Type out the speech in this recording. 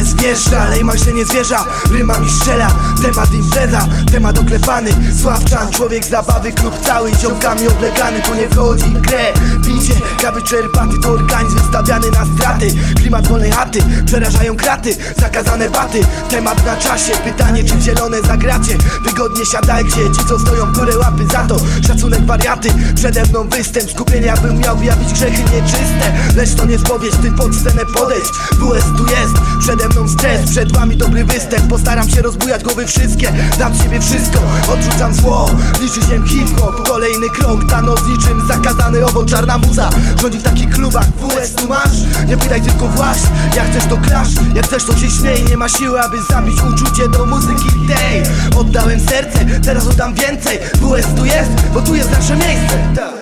WS wjeżdża, Lejman się nie zwierza. Ryma mi strzela, temat impreza Temat oklepany, Sławczan Człowiek zabawy, klub cały Ziomkami oblegany, tu nie wchodzi grę Picie, kawy czerpaty. To organizm wystawiany na straty. Klimat wolnej chaty, przerażają kraty Zakazane baty, temat na czasie Pytanie czy zielone zagracie. Wygodnie siadajcie, ci co stoją korę łapy za to. Szacunek wariaty, przede mną występ. Skupienia bym miał wyjawić grzechy nieczyste. Lecz to nie spowiedź, ty pod scenę podejść. WS tu jest, przede mną stres. Przed wami dobry występ, postaram się rozbujać głowy wszystkie Dam siebie wszystko, odrzucam zło Liczy się hip-hop, kolejny krok Thanos niczym zakazany owoc, czarna muza Rządzi w takich klubach, WS tu masz Nie pytaj tylko właś, jak chcesz to klasz Jak chcesz to się śmiej, nie ma siły aby zabić uczucie do muzyki tej Oddałem serce, teraz oddam więcej WS tu jest, bo tu jest nasze miejsce tak.